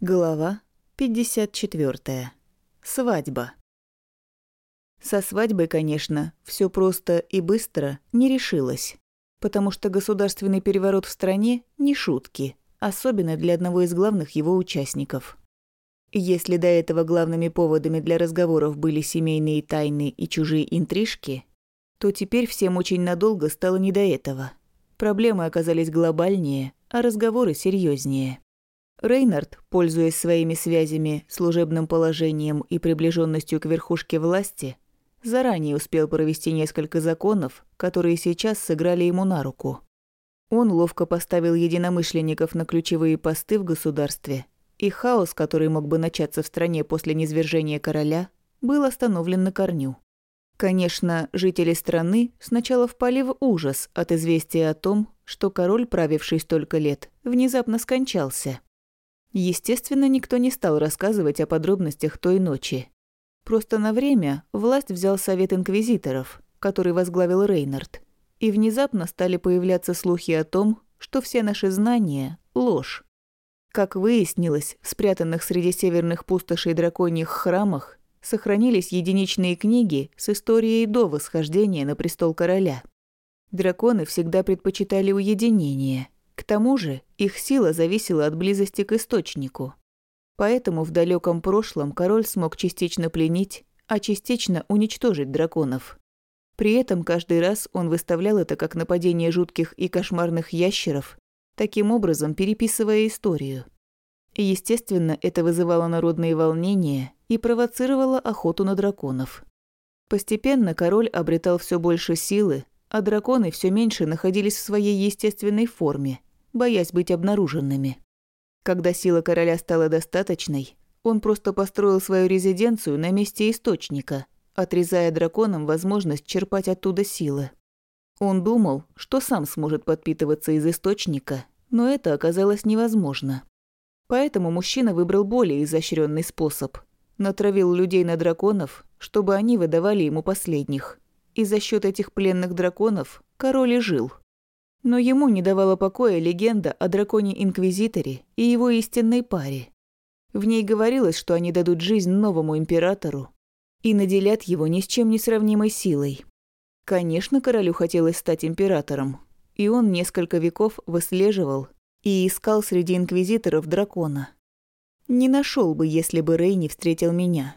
Глава 54. Свадьба. Со свадьбой, конечно, все просто и быстро не решилось, потому что государственный переворот в стране – не шутки, особенно для одного из главных его участников. Если до этого главными поводами для разговоров были семейные тайны и чужие интрижки, то теперь всем очень надолго стало не до этого. Проблемы оказались глобальнее, а разговоры серьезнее. Рейнард, пользуясь своими связями, служебным положением и приближенностью к верхушке власти, заранее успел провести несколько законов, которые сейчас сыграли ему на руку. Он ловко поставил единомышленников на ключевые посты в государстве, и хаос, который мог бы начаться в стране после низвержения короля, был остановлен на корню. Конечно, жители страны сначала впали в ужас от известия о том, что король, правивший столько лет, внезапно скончался – Естественно, никто не стал рассказывать о подробностях той ночи. Просто на время власть взял совет инквизиторов, который возглавил Рейнард, и внезапно стали появляться слухи о том, что все наши знания – ложь. Как выяснилось, в спрятанных среди северных пустошей драконьих храмах сохранились единичные книги с историей до восхождения на престол короля. Драконы всегда предпочитали уединение – к тому же их сила зависела от близости к источнику. Поэтому в далеком прошлом король смог частично пленить, а частично уничтожить драконов. При этом каждый раз он выставлял это как нападение жутких и кошмарных ящеров, таким образом переписывая историю. естественно, это вызывало народные волнения и провоцировало охоту на драконов. Постепенно король обретал все больше силы, а драконы все меньше находились в своей естественной форме – боясь быть обнаруженными. Когда сила короля стала достаточной, он просто построил свою резиденцию на месте источника, отрезая драконам возможность черпать оттуда силы. Он думал, что сам сможет подпитываться из источника, но это оказалось невозможно. Поэтому мужчина выбрал более изощренный способ. Натравил людей на драконов, чтобы они выдавали ему последних. И за счет этих пленных драконов король и жил. Но ему не давала покоя легенда о драконе-инквизиторе и его истинной паре. В ней говорилось, что они дадут жизнь новому императору и наделят его ни с чем не сравнимой силой. Конечно, королю хотелось стать императором, и он несколько веков выслеживал и искал среди инквизиторов дракона. Не нашел бы, если бы Рей не встретил меня.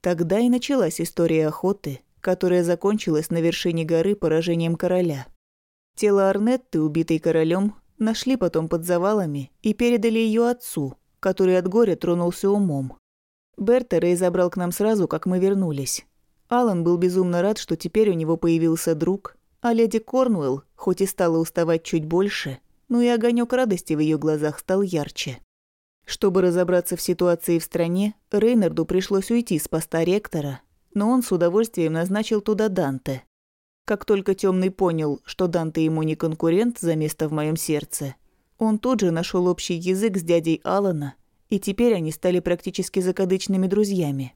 Тогда и началась история охоты, которая закончилась на вершине горы поражением короля. Тело Арнетты, убитой королем, нашли потом под завалами и передали ее отцу, который от горя тронулся умом. Берта Рэй забрал к нам сразу, как мы вернулись. Алан был безумно рад, что теперь у него появился друг, а леди Корнуэлл, хоть и стала уставать чуть больше, но и огонек радости в ее глазах стал ярче. Чтобы разобраться в ситуации в стране, Рейнарду пришлось уйти с поста ректора, но он с удовольствием назначил туда Данте, как только темный понял, что Данте ему не конкурент за место в моем сердце, он тут же нашел общий язык с дядей Алана, и теперь они стали практически закадычными друзьями.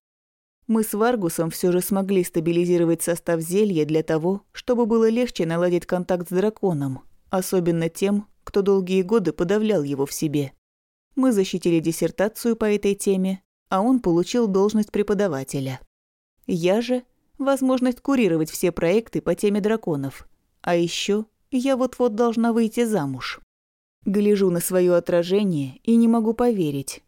Мы с Варгусом все же смогли стабилизировать состав зелья для того, чтобы было легче наладить контакт с драконом, особенно тем, кто долгие годы подавлял его в себе. Мы защитили диссертацию по этой теме, а он получил должность преподавателя. Я же возможность курировать все проекты по теме драконов. А еще я вот-вот должна выйти замуж. Гляжу на свое отражение и не могу поверить.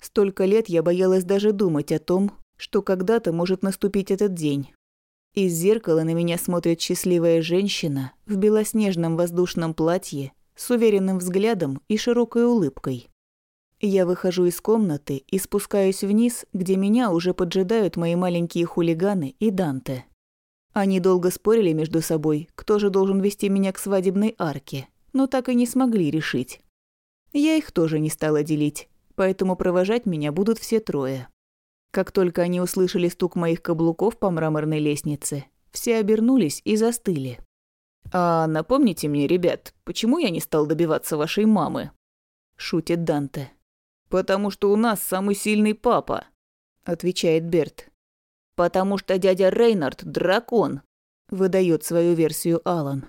Столько лет я боялась даже думать о том, что когда-то может наступить этот день. Из зеркала на меня смотрит счастливая женщина в белоснежном воздушном платье с уверенным взглядом и широкой улыбкой. Я выхожу из комнаты и спускаюсь вниз, где меня уже поджидают мои маленькие хулиганы и Данте. Они долго спорили между собой, кто же должен вести меня к свадебной арке, но так и не смогли решить. Я их тоже не стала делить, поэтому провожать меня будут все трое. Как только они услышали стук моих каблуков по мраморной лестнице, все обернулись и застыли. «А напомните мне, ребят, почему я не стал добиваться вашей мамы?» – шутит Данте. «Потому что у нас самый сильный папа», – отвечает Берт. «Потому что дядя Рейнард – дракон», – выдает свою версию Алан.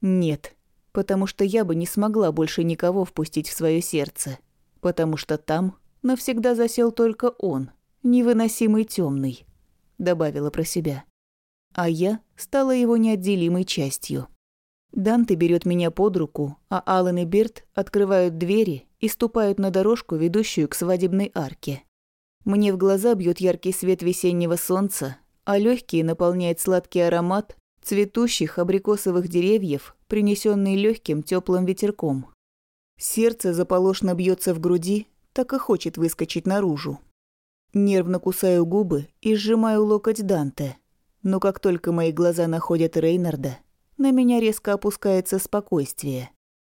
«Нет, потому что я бы не смогла больше никого впустить в свое сердце, потому что там навсегда засел только он, невыносимый темный, добавила про себя. А я стала его неотделимой частью. Данте берет меня под руку, а Алан и Берт открывают двери и ступают на дорожку, ведущую к свадебной арке. Мне в глаза бьет яркий свет весеннего солнца, а легкие наполняет сладкий аромат цветущих абрикосовых деревьев, принесенный легким теплым ветерком. Сердце заполошно бьется в груди, так и хочет выскочить наружу. Нервно кусаю губы и сжимаю локоть Данте. Но как только мои глаза находят Рейнарда, на меня резко опускается спокойствие.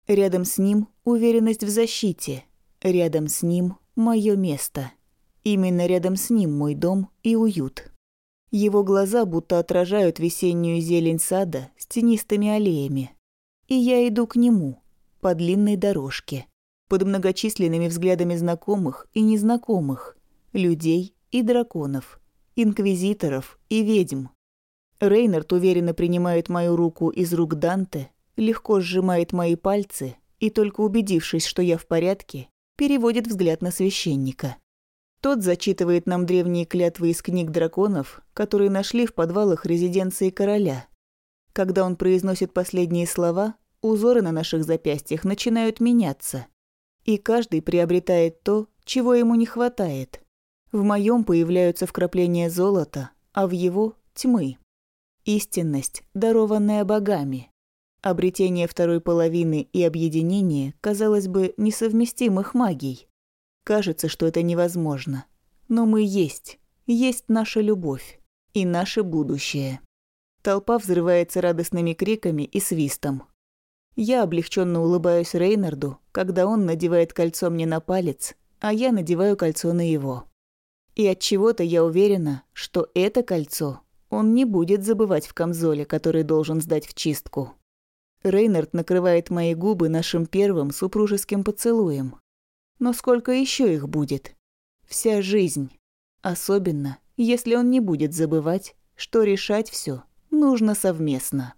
Рядом с ним уверенность в защите. Рядом с ним мое место. Именно рядом с ним мой дом и уют. Его глаза будто отражают весеннюю зелень сада с тенистыми аллеями. И я иду к нему, по длинной дорожке, под многочисленными взглядами знакомых и незнакомых, людей и драконов, инквизиторов и ведьм. Рейнард уверенно принимает мою руку из рук Данте, легко сжимает мои пальцы и, только убедившись, что я в порядке, переводит взгляд на священника. Тот зачитывает нам древние клятвы из книг драконов, которые нашли в подвалах резиденции короля. Когда он произносит последние слова, узоры на наших запястьях начинают меняться. И каждый приобретает то, чего ему не хватает. В моем появляются вкрапления золота, а в его – тьмы. Истинность, дарованная богами. Обретение второй половины и объединение, казалось бы, несовместимых магий. Кажется, что это невозможно. Но мы есть. Есть наша любовь. И наше будущее. Толпа взрывается радостными криками и свистом. Я облегченно улыбаюсь Рейнарду, когда он надевает кольцо мне на палец, а я надеваю кольцо на его. И от чего-то я уверена, что это кольцо он не будет забывать в камзоле, который должен сдать в чистку. Рейнард накрывает мои губы нашим первым супружеским поцелуем. Но сколько еще их будет? Вся жизнь. Особенно, если он не будет забывать, что решать все нужно совместно.